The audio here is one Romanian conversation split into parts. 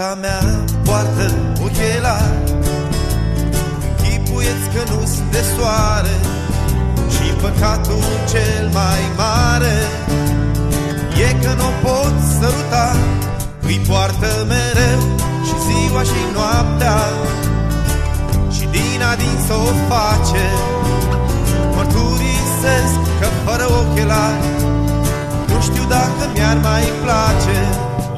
Iubita mea poartă ochelari. Chipuieți că nu-s de soare Și păcatul cel mai mare. E că nu o pot săruta Îi poartă mereu și ziua și noaptea. Și din adin să o face Mărturisesc că fără ochelari Nu știu dacă mi-ar mai place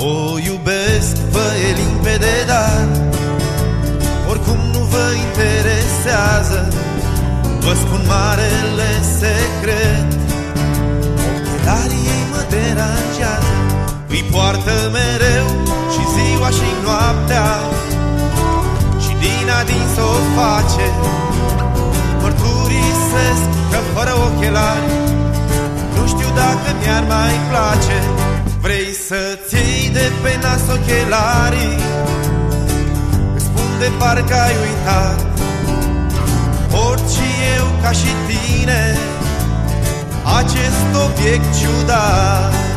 O iubesc, vă e limpede, dar Oricum nu vă interesează. Vă spun marele secret Ochelarii ei mă deranjează. Îi poartă mereu și ziua și noaptea. Și din adin să o face Mărturisesc că fără ochelari Nu știu dacă mi-ar mai place. Vrei să-ți iei de pe nas ochelarii. Îți spun de parcă ai uitat Orice eu ca și tine Acest obiect ciudat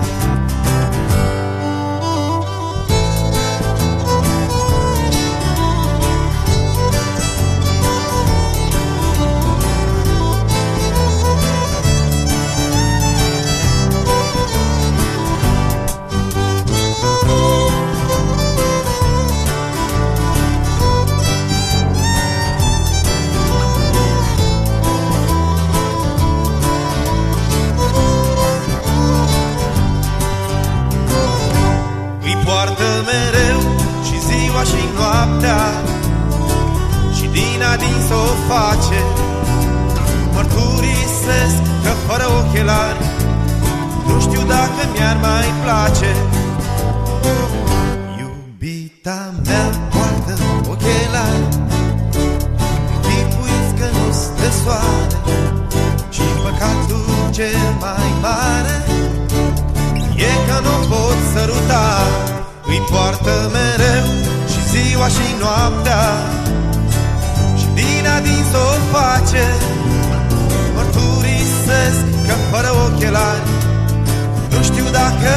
mereu și ziua și noaptea Și din adin să o face. Mărturisesc că fără ochelari Nu știu dacă mi-ar mai place. Iubita mea poartă ochelari Închipuiți că nu-s de soare și păcatul cel mai mare E că nu pot săruta îi poartă mereu și ziua și noaptea. Și din adins o face Mărturisesc că fără ochelari Nu știu dacă